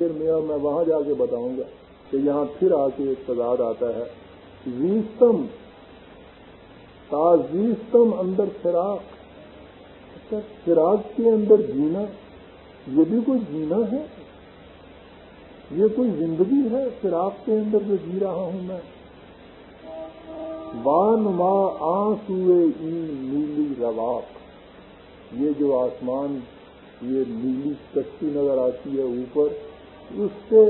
دیر میں میں وہاں جا کے بتاؤں گا کہ یہاں پھر آ کے ایک تضاد آتا ہے۔ ویستم تازیستم اندر فراق اچھا، فراق کے اندر جینا، یہ بھی کوئی جینا ہے؟ یہ کوئی زندگی ہے فراق کے اندر جو جی رہا ہوں میں؟ وان ماں آنسوئے نیلی رواق۔ یہ جو آسمان، یہ نیلی کشتی نظر آتی ہے اوپر اس سے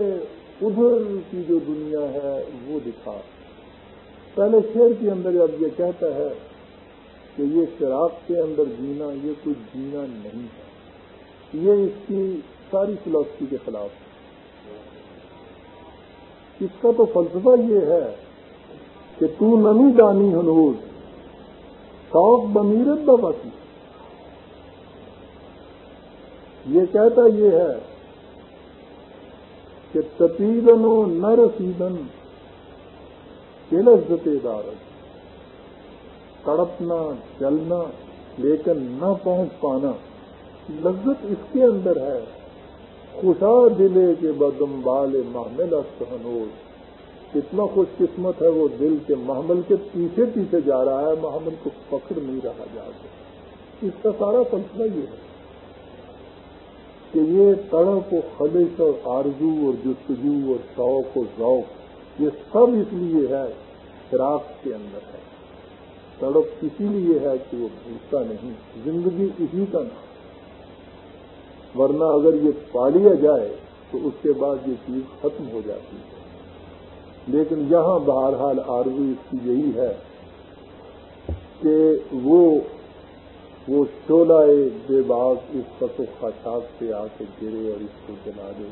ادھر کی جو دنیا ہے وہ دکھا۔ پہلے شیر کے اندر اب یہ کہتا ہے کہ یہ شراب کے اندر جینا، یہ کوئی جینا نہیں ہے۔ یہ اس کی ساری فلاسفی کے خلاف۔ ہے اس کا تو فلسفہ یہ ہے کہ تو نمی دانی ہنوز شوق بمیرت بسی یہ کہتا یہ ہے کہ تپیدن و نہ رسیدن کے لذت دارت تڑپنا، چلنا، لیکن نہ پہنچ پانا۔ لذت اس کے اندر ہے۔ خوشا دلے کے بدم بال محمل استحنوز کتنا خوش قسمت ہے وہ دل کے محمل کے پیچھے پیچھے جا رہا ہے۔ محمل کو پکڑ نہیں رہا جا اس کا سارا فلسفہ یہ ہے۔ کہ یہ تڑپ و خلش اور آرزو اور جستجو اور شوق و ذوق، یہ سب اس لیے ہے فراق کے اندر ہے۔ تڑپ اسی لیے ہے کہ وہ بھولتا نہیں، زندگی اسی کا نام ورنہ اگر یہ پا لیا جائے تو اس کے بعد یہ چیز ختم ہو جاتی ہے۔ لیکن یہاں بہرحال آرزو اس کی یہی ہے کہ وہ وہ شولہ بے باغ اس پسو خاشاک سے آ کے گرے اور اس کو جلا دے۔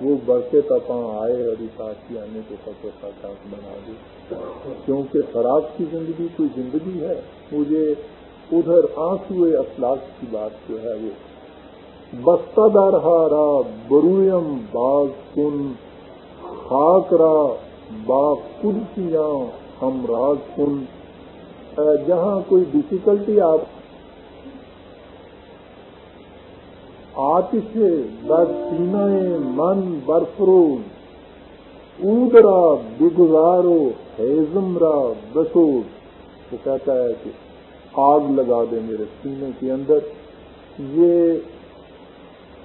وہ برقے تپاں آئے اور اس آسی آنے کو پسو خاشاک بنا دے۔ کیونکہ خراب کی زندگی کوئی زندگی ہے، مجھے ادھر آنسو اخلاق کی بات جو ہے وہ۔ بستہ دار ہارا برویم باغ کن، خاک را با کرسیاں ہم راز کن۔ جہاں کوئی ڈفیکلٹی آپ آتش در سینہ من برفروز اودرا، بگزارو ہیزم را، بسوز۔ وہ کہتا ہے کہ آگ لگا دے میرے سینے کے اندر۔ یہ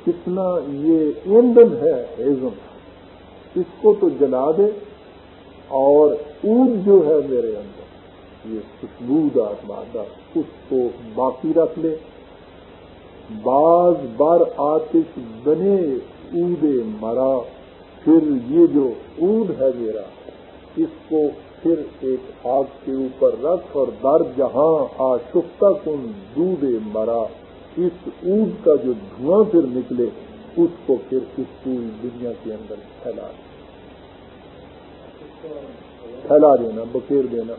کتنا، یہ ایندھن ہے ہیزم اس کو تو جلا دے اور اود جو ہے میرے اندر، یہ خوشبودار مادہ اس کو باقی رکھ لے۔ باز بر آتش بنے اود مرا، پھر یہ جو اود ہے میرا، اس کو پھر ایک آگ کے اوپر رکھ اور در جہاں آشکتا کن دودھ مرا، اس اود کا جو دھواں پھر نکلے، اس کو پھر اس پوری دنیا کے اندر پھیلا پھیلا دینا، بکیر دینا۔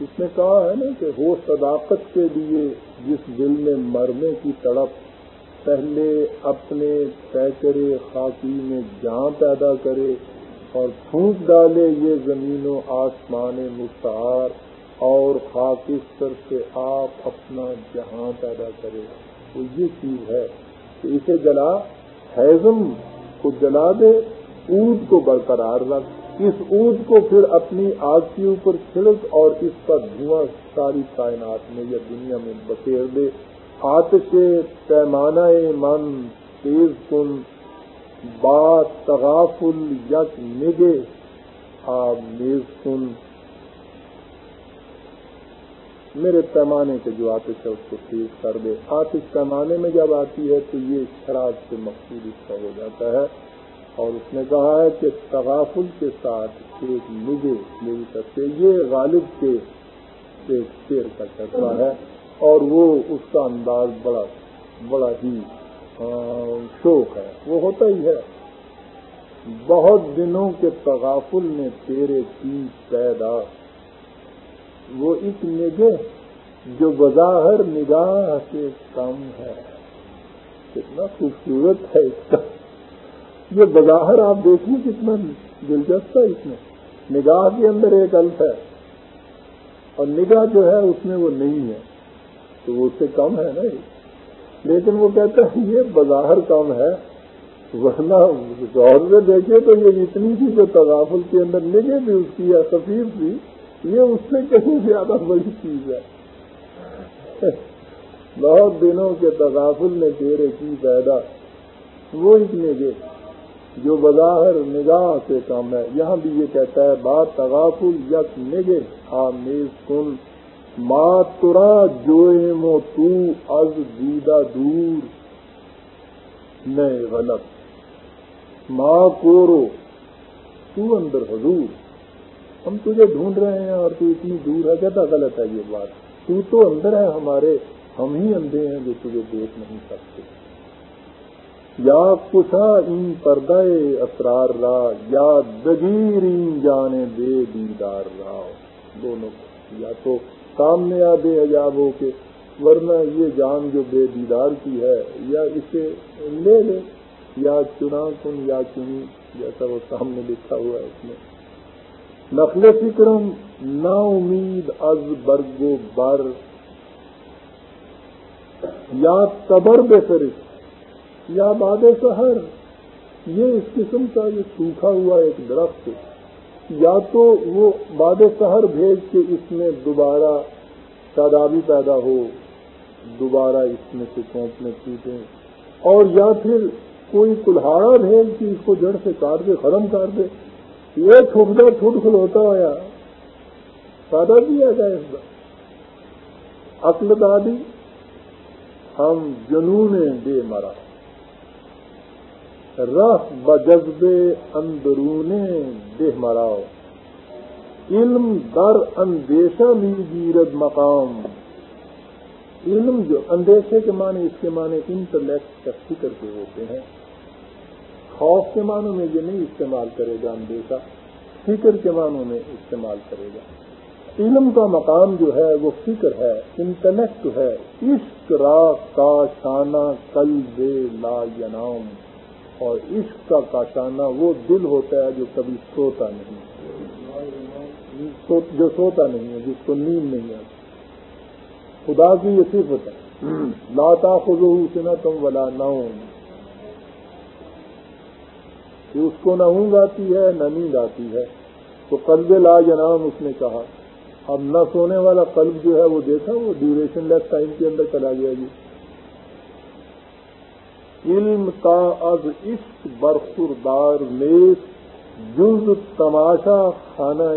اس نے کہا ہے نا کہ ہو صداقت کے لیے جس دل میں مرنے کی تڑپ پہلے اپنے پیکرے خاکی میں جان پیدا کرے اور پھونک ڈالے یہ زمین و آسمان مستعار اور خاکستر سے آپ اپنا جہاں پیدا کرے۔ تو یہ چیز ہے کہ اسے جلا حیزم کو جلا دے اود کو برقرار رکھ اس اود کو پھر اپنی آگ کے اوپر چھڑک اور اس کا دھواں ساری کائنات میں یا دنیا میں بکیر دے۔ آتش پیمانہ من تیز کن با تغافل یک نگے آب میز کن۔ میرے پیمانے کے جو آتش ہے اس کو تیز کر دے۔ آتش پیمانے میں جب آتی ہے تو یہ شراب سے مقصود اس کا ہو جاتا ہے۔ اور اس نے کہا ہے کہ تغافل کے ساتھ ایک مجھے میری سکتے، یہ غالب کے ایک شیر کا چرچا ہے، اور وہ اس کا انداز بڑا بڑا ہی شوق ہے۔ وہ ہوتا ہی ہے۔ بہت دنوں کے تغافل نے تیرے چیز پیدا، وہ ایک نگہ جو بظاہر نگاہ سے کم ہے۔ کتنا خوبصورت ہے اس کا۔ یہ بظاہر آپ دیکھیں کتنا دلچسپ ہے اس میں۔ نگاہ کے اندر ایک الف ہے اور نگاہ جو ہے اس میں وہ نہیں ہے۔ تو وہ اس سے کم ہے نا لیکن وہ کہتا ہے یہ بظاہر کم ہے۔ ورنہ غور سے دیکھے تو یہ اتنی سی جو تغافل کے اندر نگے بھی اس کی یا خفیف تھی یہ اس سے کہیں زیادہ بڑی چیز ہے۔ بہت دنوں کے تغافل نے تیرے کی پیدا۔ وہ ایک نگے۔ جو بظاہر نگاہ سے کم ہے۔ یہاں بھی یہ کہتا ہے، بات تغافل یک نگے آمیز کن۔ ماترا جو تو از دیدہ دور۔ نئے غلط۔ ماں کورو، تو اندر حضور۔ ہم تجھے ڈھونڈ رہے ہیں، اور تو اتنی دور ہے کہتا غلط ہے یہ بات؟ تو تو اندر ہے ہمارے۔ ہم ہی اندھے ہیں جو تجھے دیکھ نہیں سکتے۔ یا کشا ان پردے اسرار را یا دگیر ان جانے بے دیدار را۔ دونوں یا تو سامنے آ بے حجاب ہو کے، ورنہ یہ جان جو بے دیدار کی ہے، یا اسے لے لے، یا چنا کن، یا چنی، جیسا وہ سامنے لکھا ہوا ہے اس میں۔ نقل فکرم، نا امید از برگ و بر۔ یا تبر بے فرش یا باد سہر یہ اس قسم کا یہ سوکھا ہوا ایک درخت یا تو وہ باد سہر بھیج کے اس میں دوبارہ شادابی پیدا ہو، دوبارہ اس میں سے چونپنے ٹوٹیں اور یا پھر کوئی کلہاڑا بھیج کے اس کو جڑ سے کاٹ دے ختم کر دے۔ یہ ٹھوٹتا ٹھوٹ کھلوتا ہوا سادہ دیا جائے اس کا عقل دادی، ہم جنون دے مرا۔ رہ بجزبے اندرون دہ مراؤ علم در اندیشہ بھی گیرد مقام۔ علم جو اندیشے کے معنی اس کے معنی انٹلیکٹ کا فکر کے ہوتے ہیں، خوف کے معنوں میں یہ نہیں استعمال کرے گا اندیشہ، فکر کے معنوں میں استعمال کرے گا۔ علم کا مقام جو ہے وہ فکر ہے، انٹلیکٹ ہے، عشق را کا شانہ کل بے لا ینام۔ اور عشق کا کاشانہ وہ دل ہوتا ہے جو کبھی سوتا نہیں جو سوتا نہیں ہے، جس کو نیند نہیں آتی۔ خدا کی یہ صفت ہے۔ لاتا خزو سنا تم ولا نہ کہ اس کو نہ اونگ آتی ہے، نہ نیند آتی ہے۔ تو قلب لا جنام اس نے کہا۔ اب نہ سونے والا قلب جو ہے وہ دیکھا، وہ ڈیوریشن لیس ٹائم کے اندر چلا گیا جی۔ علم تا از عشق برخوردار میس جز تماشا خانہ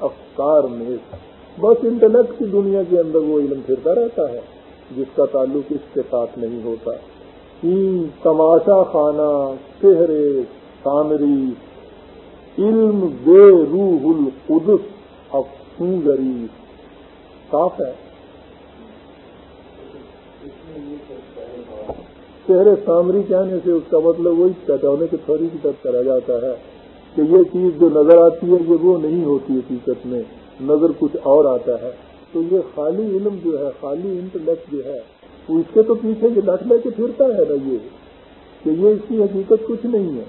افکار میس بس انٹلیکٹ کی دنیا کے اندر وہ علم پھرتا رہتا ہے، جس کا تعلق اس کے ساتھ نہیں ہوتا۔ تماشا خانہ، چہرے سامری، علم بے روح القدس افسوگری صاف ہے۔ چہرے سامری کہنے سے اس کا مطلب وہی چٹونے کے تھوڑی کی طرف کرا جاتا ہے کہ یہ چیز جو نظر آتی ہے، یہ وہ نہیں ہوتی حقیقت میں، نظر کچھ اور آتا ہے۔ تو یہ خالی علم جو ہے، خالی انٹلیکٹ جو ہے، وہ اس کے تو پیچھے یہ لٹ لے کے پھرتا ہے نا یہ، کہ یہ اس کی حقیقت کچھ نہیں ہے۔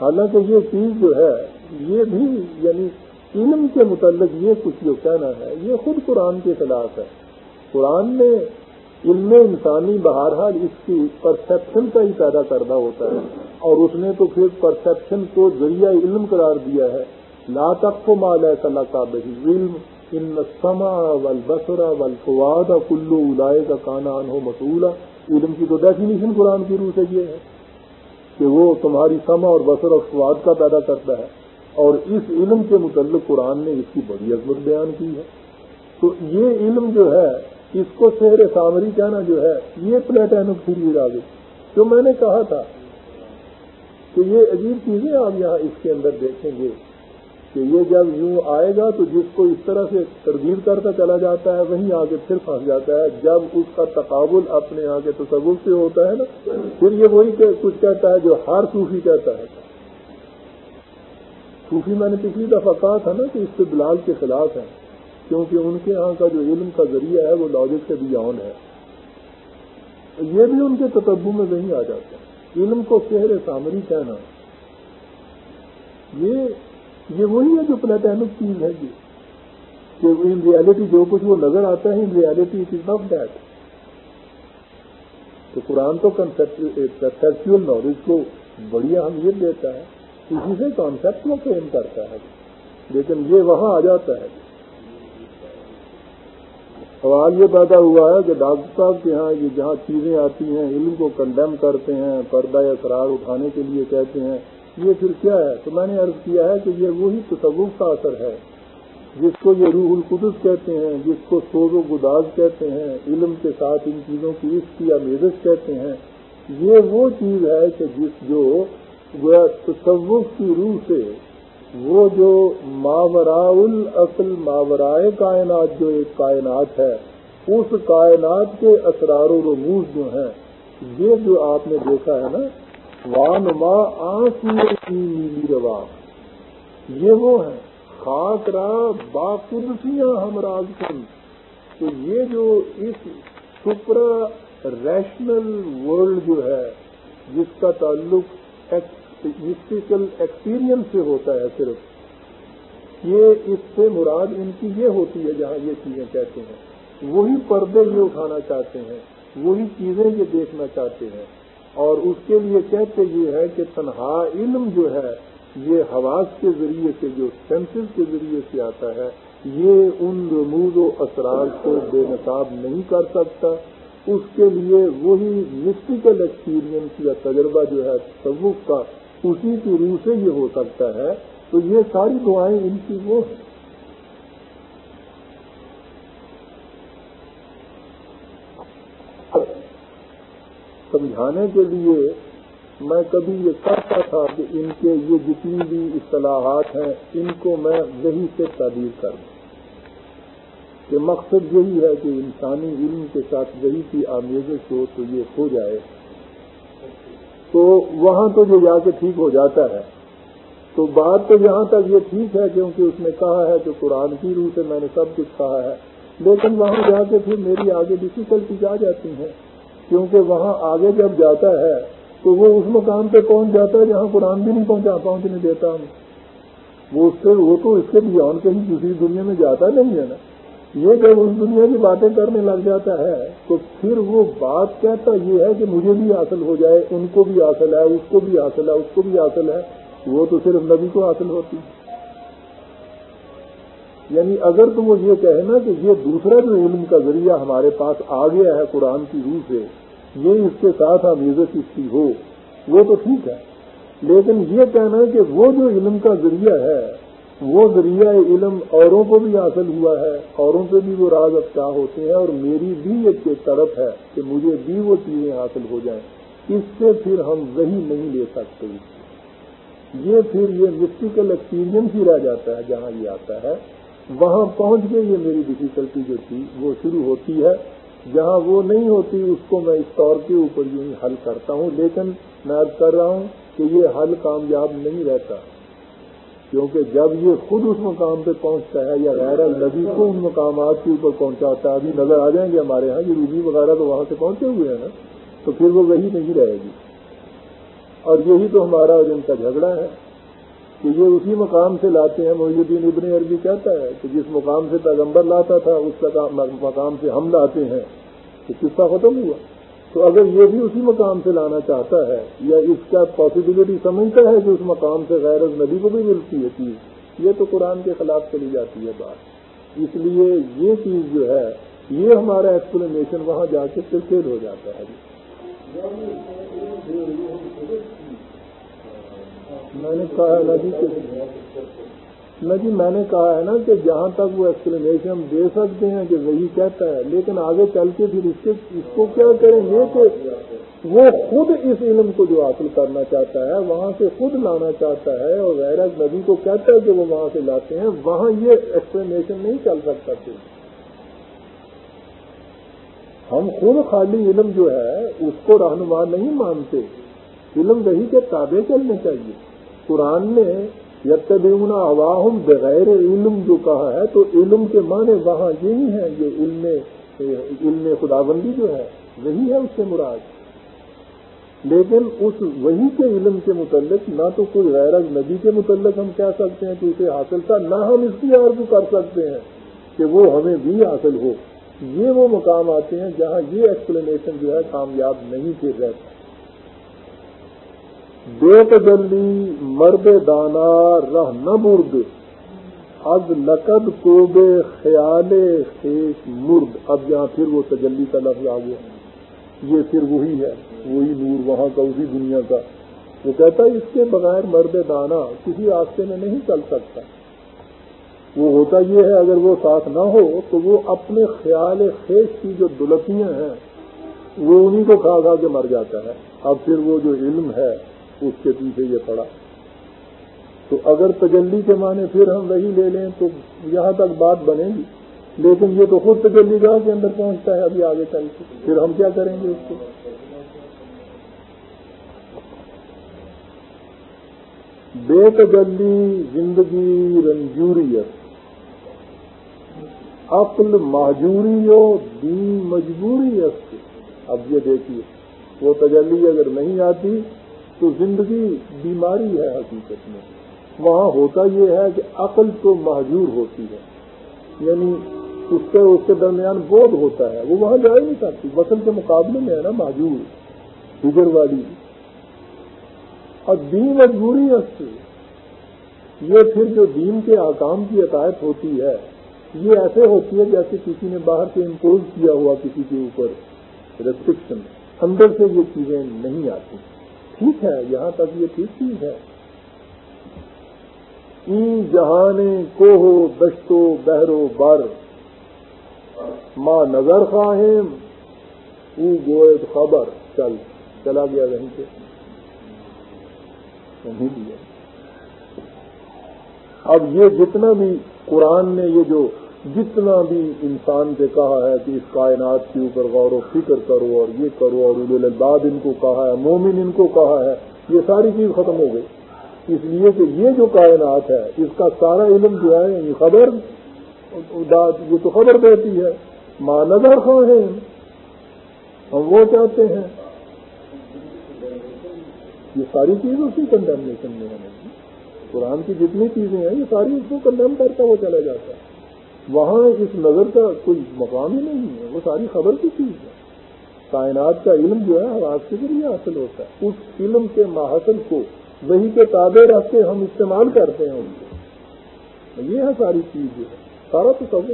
حالانکہ یہ چیز جو ہے، یہ بھی یعنی علم کے متعلق یہ کچھ جو کہنا ہے، یہ خود قرآن کے خلاف ہے۔ قرآن نے علم انسانی بہرحال اس کی پرسپشن کا ہی پیدا کرنا ہوتا ہے۔ اور اس نے تو پھر پرسپشن کو ذریعہ علم قرار دیا ہے۔ لا تک کو مال ہے صلاح کا علم ان سما ول بسرا کلو الائے کا کانا انہو مسولہ علم کی تو ڈیفینیشن قرآن کی روح سے یہ ہے کہ وہ تمہاری سما اور بسر اور سواد کا پیدا کرتا ہے۔ اور اس علم کے متعلق قرآن نے اس کی بڑی عظمت بیان کی ہے۔ تو یہ علم جو ہے اس کو شہر سامری کہنا جو ہے، یہ پلیٹینک تھری آ جو میں نے کہا تھا کہ یہ عجیب چیزیں آپ یہاں اس کے اندر دیکھیں گے کہ یہ جب یوں آئے گا تو جس کو اس طرح سے ترغیب کرتا چلا جاتا ہے، وہیں آگے پھر پھنس جاتا ہے۔ جب اس کا تقابل اپنے آگے تصور سے ہوتا ہے نا، پھر یہ وہی کچھ کہتا ہے جو ہر صوفی کہتا ہے۔ صوفی میں نے پچھلی دفعہ کہا تھا نا کہ اس سے بلال کے خلاف ہے۔ کیونکہ ان کے یہاں کا جو علم کا ذریعہ ہے، وہ لاجک سے بھی ہے۔ یہ بھی ان کے تتبو میں وہیں آ جاتا۔ علم کو شہر سامری کہنا۔ یہ یہ وہی ہے جو پلیٹینک چیز ہے جی۔ کہ ان ریالٹی جو کچھ وہ نظر آتا ہے in reality it is not that تو قرآن تو کنسپچل نالج کو بڑی اہمیت دیتا ہے۔ اسی سے کانسیپٹ وہ فریم کرتا ہے۔ لیکن یہ وہاں آ جاتا ہے۔ سوال یہ پیدا ہوا ہے کہ ڈاکٹر صاحب کے یہاں یہ جہاں چیزیں آتی ہیں، علم کو کنڈیم کرتے ہیں، پردہ اثرار اٹھانے کے لیے کہتے ہیں، یہ پھر کیا ہے؟ تو میں نے عرض کیا ہے کہ یہ وہی تصوف کا اثر ہے، جس کو یہ روح القدس کہتے ہیں، جس کو سوز و گداز کہتے ہیں، علم کے ساتھ ان چیزوں کی عشق یا میزش کہتے ہیں۔ یہ وہ چیز ہے کہ جس جو تصوف کی روح سے وہ جو ماورا الاصل ماورائے کائنات جو ایک کائنات ہے، اس کائنات کے اسرار و رموز جو ہیں، یہ جو آپ نے دیکھا ہے نا وان ماں آنسو کی نیلی روا یہ وہ ہیں۔ خاص را باقدسیاں ہمراز کن۔ تو یہ جو اس سپرا ریشنل ورلڈ جو ہے، جس کا تعلق مسٹیکل ایکسپیرئنس سے ہوتا ہے صرف۔ یہ اس سے مراد ان کی یہ ہوتی ہے جہاں یہ چیزیں کہتے ہیں۔ وہی پردے یہ اٹھانا چاہتے ہیں، وہی چیزیں یہ دیکھنا چاہتے ہیں۔ اور اس کے لیے کہتے یہ ہے کہ تنہا علم جو ہے، یہ حواس کے ذریعے سے، جو سینسز کے ذریعے سے آتا ہے، یہ ان رموز و اثرات کو بے نقاب نہیں کر سکتا۔ اس کے لیے وہی مسٹیکل ایکسپیرئنس یا تجربہ جو ہے، تصوف کا اسی کی روح سے یہ ہو سکتا ہے، تو یہ ساری دعائیں ان کی وہ ہیں۔ سمجھانے کے لیے میں کبھی یہ کہتا تھا کہ ان کے یہ جتنی بھی اصطلاحات ہیں، ان کو میں وہی سے تعبیر کر دوں۔ کہ مقصد یہی ہے کہ انسانی علم کے ساتھ وہی کی آمیزش ہو تو یہ ہو جائے۔ تو وہاں تو جو جا کے ٹھیک ہو جاتا ہے، تو بات تو یہاں تک یہ ٹھیک ہے کیونکہ اس نے کہا ہے کہ قرآن کی روح سے میں نے سب کچھ کہا ہے۔ لیکن وہاں جا کے پھر میری آگے ڈفیکلٹیز آ جاتی ہیں، کیونکہ وہاں آگے جب جاتا ہے، تو وہ اس مقام پہ پہنچ جاتا ہے جہاں قرآن بھی نہیں پہنچا، پہنچنے دیتا ہم وہ اس سے، وہ تو اس کے بیان کہیں دوسری دنیا میں جاتا نہیں ہے نا۔ یہ جب اس دنیا کی باتیں کرنے لگ جاتا ہے، تو پھر وہ بات کہتا یہ ہے کہ مجھے بھی حاصل ہو جائے، ان کو بھی حاصل ہے، اس کو بھی حاصل ہے، اس کو بھی حاصل ہے، وہ تو صرف نبی کو حاصل ہوتی۔ یعنی اگر تو وہ یہ کہے نا کہ یہ دوسرا جو علم کا ذریعہ ہمارے پاس آ گیا ہے قرآن کی روح سے، یہ اس کے ساتھ عزت اس کی ہو، وہ تو ٹھیک ہے۔ لیکن یہ کہنا ہے کہ وہ جو علم کا ذریعہ ہے وہ ذریعہ علم اوروں کو بھی حاصل ہوا ہے، اوروں سے بھی وہ راز افشا ہوتے ہیں اور میری بھی ایک طرف ہے کہ مجھے بھی وہ چیزیں حاصل ہو جائیں۔ اس سے پھر ہم وہی نہیں لے سکتے۔ یہ پھر یہ مسٹیکل ایکسپیرئنس ہی رہ جاتا ہے، جہاں یہ آتا ہے۔ وہاں پہنچ کے یہ میری ڈفیکلٹی جو تھی، وہ شروع ہوتی ہے۔ جہاں وہ نہیں ہوتی، اس کو میں اس طور کے اوپر یوں ہی حل کرتا ہوں۔ لیکن میں کر رہا ہوں کہ یہ حل کامیاب نہیں رہتا۔ کیونکہ جب یہ خود اس مقام پہ پہنچتا ہے یا غیر النبی کو ان مقامات کے اوپر پہنچاتا ہے، ابھی نظر آ جائیں گے ہمارے ہاں یہ روبی وغیرہ تو وہاں سے پہنچے ہوئے ہیں نا، تو پھر وہ وہی نہیں رہے گی۔ اور یہی تو ہمارا اور ان کا جھگڑا ہے کہ یہ اسی مقام سے لاتے ہیں محی الدین ابن عربی کہتا ہے کہ جس مقام سے پیغمبر لاتا تھا، اس مقام سے ہم لاتے ہیں، تو قصہ ختم ہوا۔ تو اگر یہ بھی اسی مقام سے لانا چاہتا ہے، یا اس کا پاسبلٹی سمجھتا ہے کہ اس مقام سے غیر نبی کو بھی ملتی ہے چیز، یہ تو قرآن کے خلاف چلی جاتی ہے بات۔ اس لیے یہ چیز جو ہے، یہ ہمارا ایکسپلینیشن وہاں جا کے پھر ہو جاتا ہے۔ میں نے کہا ندی نہ جی میں نے کہا ہے نا کہ جہاں تک وہ ایکسپلینیشن دے سکتے ہیں کہ وہی کہتا ہے، لیکن آگے چل کے پھر اس کے اس کو کیا کریں گے کہ وہ خود اس علم کو جو حاصل کرنا چاہتا ہے، وہاں سے خود لانا چاہتا ہے اور غیر نبی کو کہتا ہے کہ وہ وہاں سے لاتے ہیں، وہاں یہ ایکسپلینیشن نہیں چل سکتا پھر۔ ہم خود خالی علم جو ہے، اس کو رہنما نہیں مانتے۔ علم وہی کے تابع چلنے چاہیے۔ قرآن نے یتبعون اواہم بغیر علم جو کہا ہے، تو علم کے معنی وہاں یہی ہے یہ علم علم خدا بندی جو ہے، وہی ہے اس سے مراد۔ لیکن اس وہی کے علم کے متعلق، نہ تو کوئی غیر نبی کے متعلق ہم کہہ سکتے ہیں کہ اسے حاصل تھا، نہ ہم اس کی عرض کر سکتے ہیں کہ وہ ہمیں بھی حاصل ہو۔ یہ وہ مقام آتے ہیں جہاں یہ ایکسپلینیشن جو ہے کامیاب نہیں پھر رہتا بے تجلی مرد دانا رہ نہ برد، از لقد کو بے خیال خیش مرد۔ اب یہاں پھر وہ تجلی کا لفظ آ گیا۔ یہ پھر وہی ہے، وہی نور وہاں کا اسی دنیا کا۔ وہ کہتا ہے اس کے بغیر مرد دانا کسی راستے میں نہیں چل سکتا۔ وہ ہوتا یہ ہے، اگر وہ ساتھ نہ ہو تو وہ اپنے خیال خیش کی جو دلتیاں ہیں، وہ انہیں کو کھا کھا کے مر جاتا ہے۔ اب پھر وہ جو علم ہے اس کے پیچھے یہ پڑا۔ تو اگر تجلی کے معنی پھر ہم وہی لے لیں تو یہاں تک بات بنے گی۔ لیکن یہ تو خود تجلی گاہ کے اندر پہنچتا ہے، ابھی آگے چل کے۔ پھر ہم کیا کریں گے اس کو؟ بے تجلی زندگی رنجوریت۔ عقل ماجوری ہو دین مجبوری اب یہ دیکھیے، وہ تجلی اگر نہیں آتی تو زندگی بیماری ہے حقیقت میں۔ وہاں ہوتا یہ ہے کہ عقل تو محجور ہوتی ہے۔ یعنی اس کے اس کے درمیان بودھ ہوتا ہے۔ وہ وہاں جا ہی نہیں سکتی۔ وصل کے مقابلے میں ہے نا معجور فگر والی۔ اور دین مجبوری ہے یہ پھر جو دین کے آکام کی عقائد ہوتی ہے، یہ ایسے ہوتی ہے جیسے کسی نے باہر سے امپوز کیا ہوا کسی کے اوپر ریسٹرکشن اندر سے یہ چیزیں نہیں آتی۔ ٹھیک ہے، یہاں تک یہ ٹھیک چیز ہے۔ ای جہانے کو دشتو، بہرو، بر۔ ماں نظر خواہم او گوئے خبر۔ چل، چلا گیا وہیں سے۔ نہیں دیا۔ اب یہ جتنا بھی قرآن نے یہ جو جتنا بھی انسان سے کہا ہے کہ اس کائنات کے اوپر غور و فکر کرو اور یہ کرو اور الباد ان کو کہا ہے، مومن ان کو کہا ہے، یہ ساری چیز ختم ہو گئی۔ اس لیے کہ یہ جو کائنات ہے، اس کا سارا علم جو ہے یہ خبر یہ تو خبر دیتی ہے۔ ماں نظر خواہ ہیں۔ ہم وہ چاہتے ہیں۔ یہ ساری چیز اسی کنڈیمنیشن میں ہونے قرآن کی جتنی چیزیں ہیں، یہ ساری اس کو کنڈیم کرتا وہ چلا جاتا ہے۔ وہاں اس نظر کا کوئی مقام ہی نہیں ہے، وہ ساری خبر کی چیز ہے۔ کائنات کا علم جو ہے آواز کے ذریعے حاصل ہوتا ہے۔ اس علم کے ماحصل کو وہی کے تابع رکھ کے ہم استعمال کرتے ہیں ان کو۔ یہ ہے ساری چیز جو ہے۔ سارا تو سب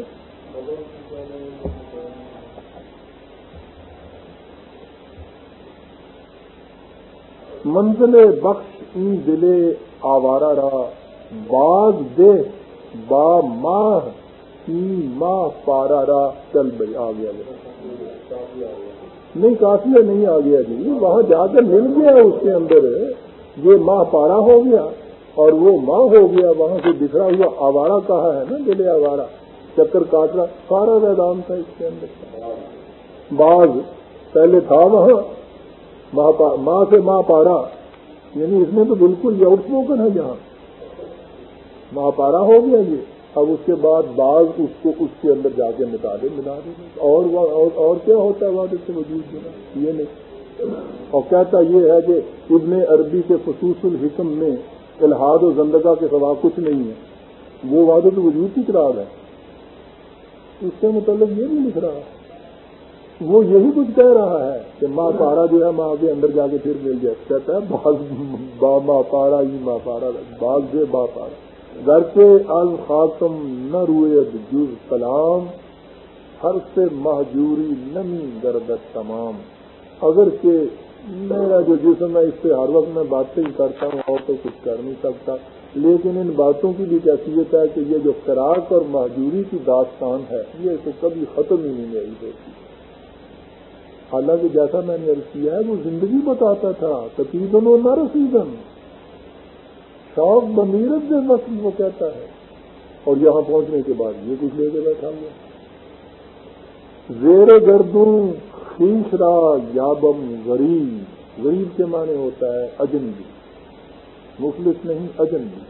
منزل بخش این دلے آوارہ رہا باغ دے با ماہ ماہ پارا رہا چل بھائی آ گیا نہیں، کافی نہیں، آ گیا جی۔ وہاں جا کر مل گیا اس کے اندر۔ یہ ماہ پارا ہو گیا اور وہ ماں ہو گیا۔ وہاں سے بکھرا ہوا آوارہ کہا ہے نا دلے آوارہ، چکر کاٹ رہا سارا میدان تھا اس کے اندر۔ باغ پہلے تھا وہاں۔ ماں سے ماں پارا۔ یعنی اس میں تو بالکل یہ آؤٹ اسپوکن ہے جہاں۔ ماں پارا ہو گیا یہ۔ اب اس کے بعد بعض اس کو اس کے اندر جا کے مٹا دے ملا دے اور اور کیا ہوتا ہے وہاں سے وجود یہ نہیں۔ اور کہتا یہ ہے کہ ابن عربی کے خصوص الحکم میں الحاد و زندگا کے سوا کچھ نہیں ہے۔ وہ وعدہ تو وجود کی قرار ہے۔ اس کے متعلق یہ نہیں لکھ رہا۔ وہ یہی کچھ کہہ رہا ہے کہ ماں پارا جو ہے، ماں کے اندر جا کے پھر مل جائے۔ کہتا ہے با ماں پارا ہی ماں پارا باغ سے با پارا۔ گھر کے الخاتم نہ روئے جز سلام ہر سے محجوری نمی گردت تمام۔ اگر کہ میرا جو جسم ہے، اس سے ہر وقت میں باتیں کرتا ہوں، اور تو کچھ کر نہیں سکتا۔ لیکن ان باتوں کی بھی کیفیت ہے کہ یہ جو فراق اور محجوری کی داستان ہے، یہ تو کبھی ختم ہی نہیں رہی ہوتی۔ حالانکہ جیسا میں نے عرض کیا ہے، وہ زندگی بتاتا تھا، تقریباً و نہ رسیدن شوق بمیرت سے وقت وہ کہتا ہے اور یہاں پہنچنے کے بعد یہ کچھ لے کے بیٹھا ہوا زیر گردوں خیسرا یابم غریب غریب کے معنی ہوتا ہے اجنبی۔ مفلس نہیں، اجنبی۔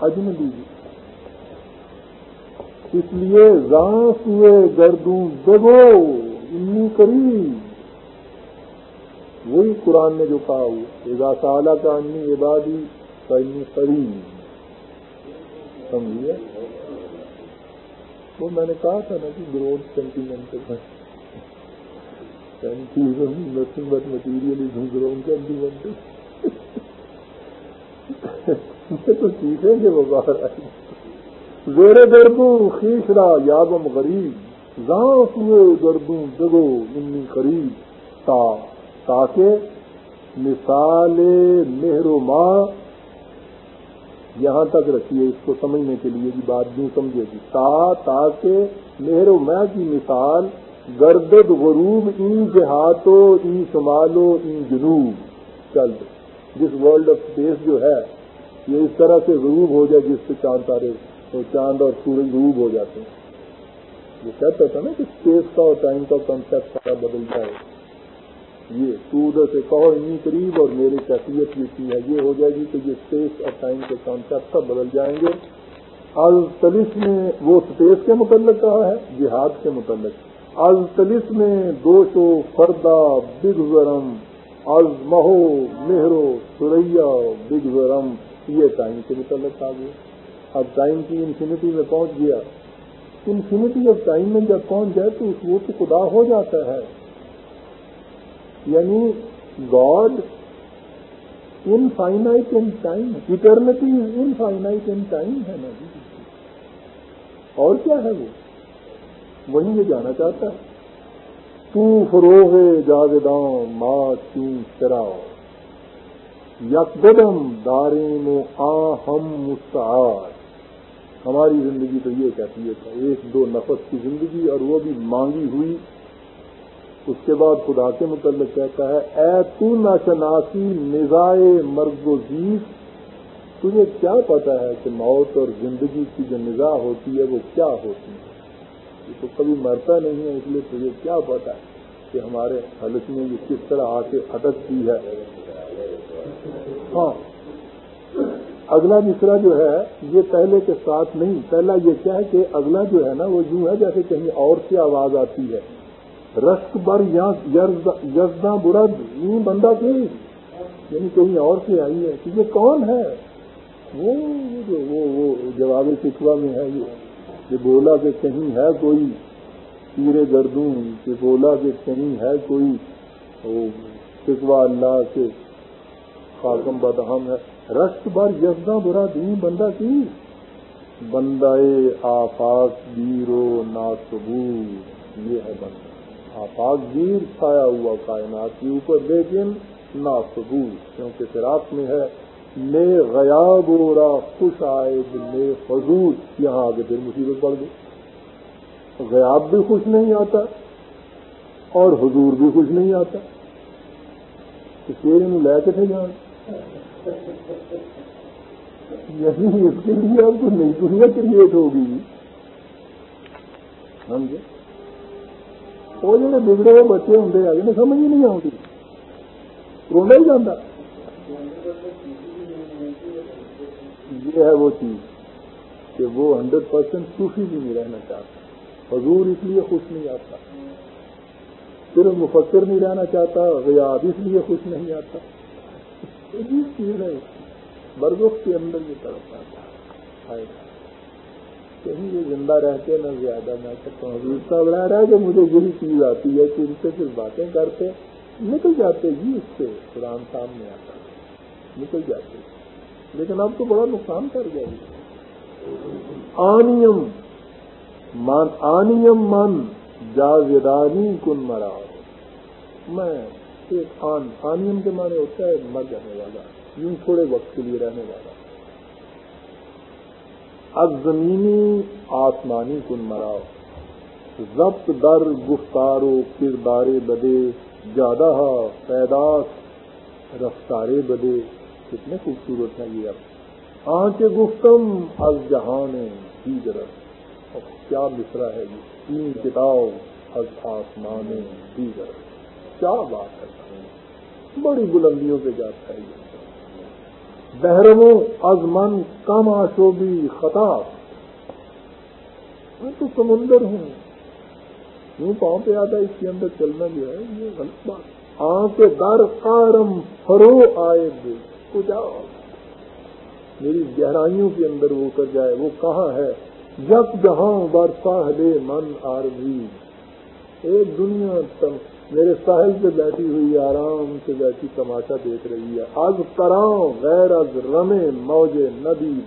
اجنبی۔ اس لیے زانس ہوئے گردوں دگو، انی قریب۔ وہی قرآن نے جو کہا وہ ادا تعالیٰ کا انی عبادی کا انی قریب. سمجھیے وہ میں نے کہا تھا نا کہ گروتھ سینٹیمنٹ سینٹیزم یعنی nothing but material is growth sentiment یہ تو چیزیں کہ وہ باہر آئی زیر گردوں خیشرا یابم غریب۔ ذات ہوئے گردوں جگو انی قریب۔ تا تاکہ مثال مہر و ماں یہاں تک رکھیے اس کو سمجھنے کے لیے بات نہیں سمجھے گی۔ تا تاکہ مہر و ماں کی مثال گردد غروب، این جہاتو این شمالو این جنوب۔ چل جس ورلڈ آف اسپیس جو ہے، یہ اس طرح سے غروب ہو جائے جس سے چاند تارے چاند اور سورج غروب ہو جاتے ہیں۔ یہ کہتا تھا نا کہ اسپیس کا اور ٹائم کا کنسپٹ سارا بدل جائے۔ یہ تو ادھر سے کہو قریب اور میری کیفیت بھی کی ہے۔ یہ ہو جائے گی کہ یہ اسپیس اور ٹائم کے کانسیپٹ سب بدل جائیں گے۔ الطلس میں وہ اسپیس کے متعلق کہا ہے، جہاد کے متعلق۔ الطلس میں دوشو فردا بگ زرم از مہو مہرو، سریا، بگ زرم یہ ٹائم کے متعلق آ گیا۔ اب ٹائم کی انفینٹی میں پہنچ گیا۔ انفینٹی آف ٹائم میں جب پہنچ جائے تو وہ تو خدا ہو جاتا ہے۔ یعنی God infinite in time eternity is infinite in time ہے نا جی۔ اور کیا ہے وہ؟ وہی یہ جانا چاہتا ہے تو فروغ جاگداں ماں تین چراؤ یکدم دارین آ ہم مستعار۔ ہماری زندگی تو یہ کہتی ہے ایک دو نفس کی زندگی اور وہ بھی مانگی ہوئی۔ اس کے بعد خدا کے متعلق کہتا ہے، اے تو ناشناسی نظائے مرگ و زیس تجھے کیا پتا ہے کہ موت اور زندگی کی جو نظا ہوتی ہے وہ کیا ہوتی ہے؟ یہ تو کبھی مرتا نہیں ہے، اس لیے تجھے کیا پتا ہے کہ ہمارے حلق میں یہ کس طرح آ کے اٹکتی ہے؟ ہاں۔ اگلا مصرا جو ہے، یہ پہلے کے ساتھ نہیں، پہلا یہ کیا ہے کہ اگلا جو ہے نا، وہ یوں ہے جیسے کہیں اور سے آواز آتی ہے۔ رشک بر یزداں برد، یوں بندہ کی یعنی کہیں اور سے آئی ہے۔ کہ یہ کون ہے؟ وہ جو وہ وہ جواب سکھوا میں ہے یہ۔ کہ بولا کہ کہیں ہے کوئی؟ تیرے گردوں کہ بولا کہ کہیں ہے کوئی؟ سکھوا اللہ سے خاکم بدہم ہے۔ رشت بر یزداں برا دین بندہ کی بندہ آفاق گیرو ناسبور یہ ہے بندہ۔ آفاق گیر چھایا ہوا کائنات کے اوپر، لیکن ناسبور کیونکہ فراق میں ہے، لے غیاب را خوش آئے لے فضول، یہاں آگے پھر مصیبت پڑ گئی۔ غیاب بھی خوش نہیں آتا، اور حضور بھی خوش نہیں آتا۔ اس لیے لے کے تھے جان یعنی اس کے لیے اب کو نئی دنیا کریٹ ہوگی۔ سمجھے وہ جڑے بگڑے ہوئے بچے ہوں آگے سمجھ ہی نہیں آتی رونا ہی جانا یہ ہے وہ چیز کہ وہ ہنڈریڈ پرسینٹ خوشی بھی نہیں رہنا چاہتا حضور اس لیے خوش نہیں آتا صرف مفکر نہیں رہنا چاہتا غیاب اس لیے خوش نہیں آتا عجیب چیز ہے برگوق کے اندر یہ طرف آتا ہے کہیں یہ زندہ رہتے نہ زیادہ میں کہتا ہوں حضور صاحب رہ رہا ہے کہ مجھے یہی چیز آتی ہے کہ ان سے پھر باتیں کرتے نکل جاتے جی اس سے قرآن سامنے آتا نکل جاتے لیکن اب تو بڑا نقصان کر گیا۔ آنیم من آنیم من جاویدانی کن مرا میں ایک آن، آنیم کے معنی ہوتا ہے مر جانے والا، یوں تھوڑے وقت کے لیے رہنے والا۔ اب زمینی آسمانی کن مراؤ۔ ضبط در گفتارو کردار بدے زیادہ پیداش رفتارے بدے۔ کتنے خوبصورت ہیں یہ اب۔ آنچ گفتم از جہان دیگر۔ کیا مصرا ہے یہ۔ تین کتاب از آسمان دیگر۔ کیا بات ہے۔ بڑی بلندیوں پہ جاتا ہے یہ۔ بحرموں ازمن کم آشوبی، خطا۔ میں تو سمندر ہوں۔ یوں پاؤں پہ آتا اس کے اندر چلنا جو ہے، یہ غلط بات۔ آنکھ در قارم فرو آئے دے کچھ میری گہرائیوں کے اندر وہ کر جائے۔ وہ کہاں ہے؟ جب جہاں برسا لے من آروی ایک دنیا میرے ساحل پہ بیٹھی ہوئی آرام سے بیٹھی تماشا دیکھ رہی ہے۔ از کراؤ غیر از رمے موجے ندی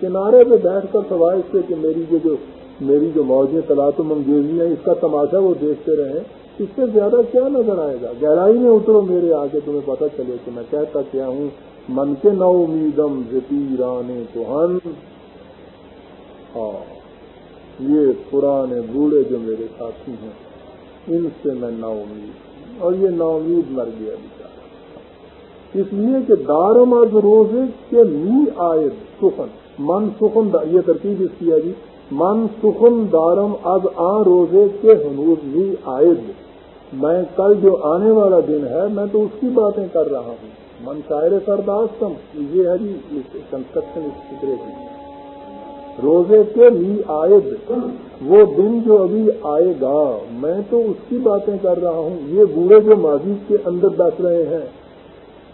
کنارے پہ بیٹھ کر سوائے سے کہ میری جو جو میری جو موجیں تلاتم انگیزی ہیں اس کا تماشا وہ دیکھتے رہیں اس سے زیادہ کیا نظر آئے گا؟ گہرائی میں اترو میرے آگے، تمہیں پتہ چلے کہ میں کہتا کیا ہوں۔ من کے نو امیدم رانے تو ہن ہاں یہ پرانے بوڑھے جو میرے ساتھی ہیں۔ ان سے میں نا امید اور یہ نا امید مر گیا بیچارا اس لیے کہ دارم از روزے کے می آئے سخن۔ من سخن یہ ترتیب اس کی ہے جی۔ من سخن دارم از آ روزے کے ہنوز می آئد میں کل جو آنے والا دن ہے، میں تو اس کی باتیں کر رہا ہوں۔ من شاعر سرداستم یہ ہے جی کنسٹرکشن اس فکرے کی۔ روزے کے لی آئے وہ دن جو ابھی آئے گا، میں تو اس کی باتیں کر رہا ہوں، یہ بوڑھے جو ماضی کے اندر ڈس رہے ہیں،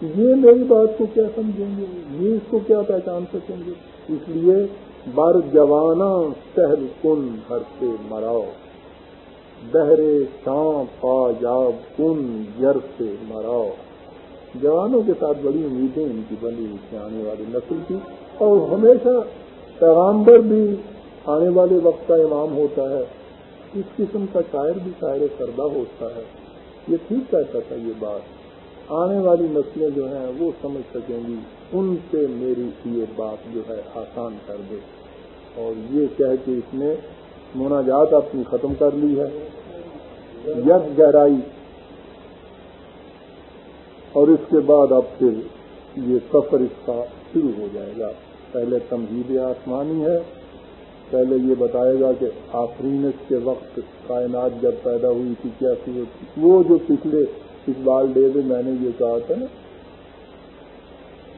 یہ میری بات کو کیا سمجھیں گے؟ یہ اس کو کیا پہچان سکیں گے؟ اس لیے، بر جوانا سہل کن ہر سے مراؤ۔ بہرے شام پا جاب کن جر سے مراؤ۔ جوانوں کے ساتھ بڑی امیدیں ان کی بنی ہوئی تھی آنے والی نسل کی، اور ہمیشہ پیغامبر بھی آنے والے وقت کا امام ہوتا ہے، اس قسم کا شاعر بھی شاعر سردہ ہوتا ہے۔ یہ ٹھیک کہتا تھا یہ بات۔ آنے والی نسلیں جو ہیں، وہ سمجھ سکیں گی، ان سے میری یہ بات جو ہے، آسان کر دے۔ اور یہ کہہ کے اس نے مناجات اپنی ختم کر لی ہے۔ یک گہرائی۔ اور اس کے بعد اب پھر یہ سفر اس کا شروع ہو جائے گا۔ پہلے تمہید آسمانی ہے پہلے یہ بتائے گا کہ آفرینس کے وقت کائنات جب پیدا ہوئی تھی، کیا صورت وہ جو پچھلے اقبال ڈے میں میں نے یہ کہا تھا نا،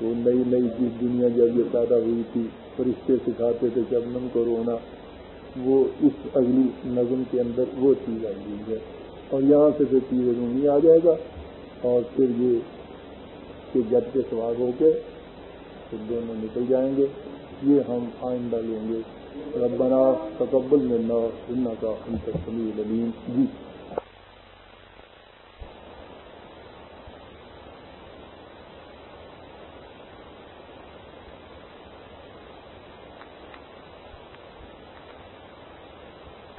وہ نئی نئی چیز دنیا جب یہ پیدا ہوئی تھی، فرشتے سکھاتے تھے شبنم کو رونا، وہ اس اگلی نظم کے اندر وہ چیز آئی ہوئی ہے۔ اور یہاں سے پھر چیز رومی آ جائے گا۔ اور پھر یہ کہ جب کے سوال ہو کے پھر دونوں نکل جائیں گے۔ یہ ہم آئندہ لیں گے۔ ربنا تقبل منا انك کا السميع العليم. جی